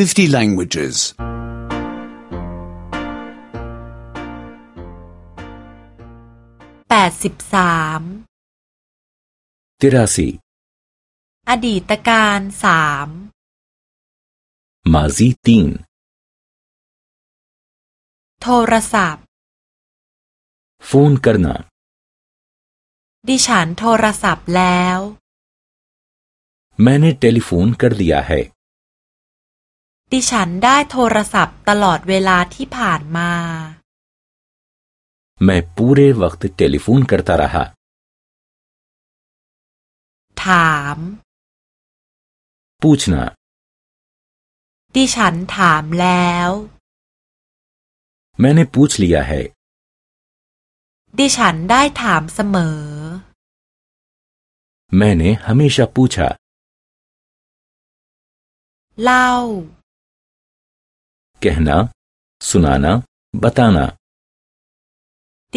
50 languages. 83ดสิบสามติราซอดีตการสามมาซีตินโทรศัพท์ฟูนกันนาดิฉันโทรศัพท์แล้วแม่เนี่ยโทรศัพท์กัดเดียเหดิฉันได้โทรศัพท์ตลอดเวลาที่ผ่านมา แม่ म ैร प วักต์เ त ลิฟูนกั क ตารา ह าถาม प ูชนाดิฉันถามแล้ว म ै่ न े प ูช ลียาเฮดิฉันได้ถามเสมอแ म ่ं न े ह म ेชา प ูชาเล่า कहना सुनाना बताना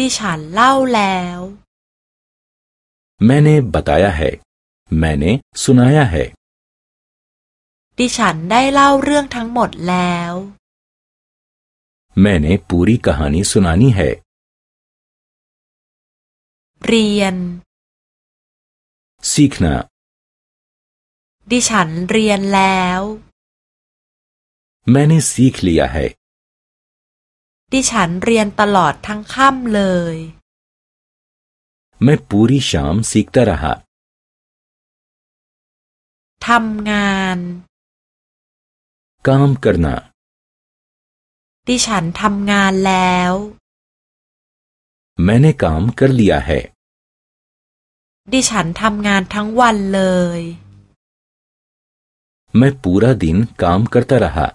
ดิฉันเล่าแล้ว मैंने बताया है मैंने सुनाया है ดิฉันได้เล่าเรื่องทั้งหมดแล้ว मैंने पूरी कहानी सुनानी है เรียน सीखना ดิฉันเรียนแล้วมैं न े सीख ल ि य ให้ดิฉัน เรียน ตลอด ทั้งค่ำเลย मैं प ू र ช श า म स ी ख त ระหะทำงานามกันนाดิฉันทำงาน แล้ว म ै่กามกัน र ल ि य ให้ดิฉันทำงาน ทั้ง วัน เลย मैं प ूดा दिन काम क र त ระหะ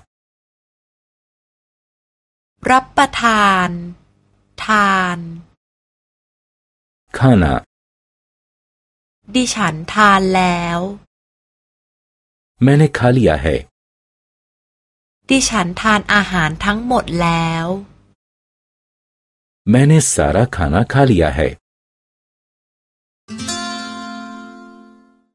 รับประทาน ทานข้านะดิฉันทานแล้วแม่ म นคาล ख ยาเฮดิฉันทานอาหารทั้งหมดแล้ว म ैं न สาร र ข้านाคาลिยาเฮ